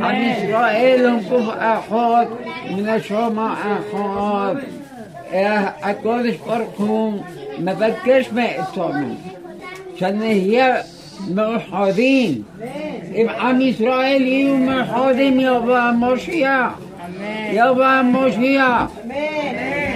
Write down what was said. عن إسرائيل كف أخوات من الشوم أخوات يا أكونش فرقهم ما بدكش ما إتصامي شان هي موحدين إب عن إسرائيل يوم موحدين يا با مشيا يا با مشيا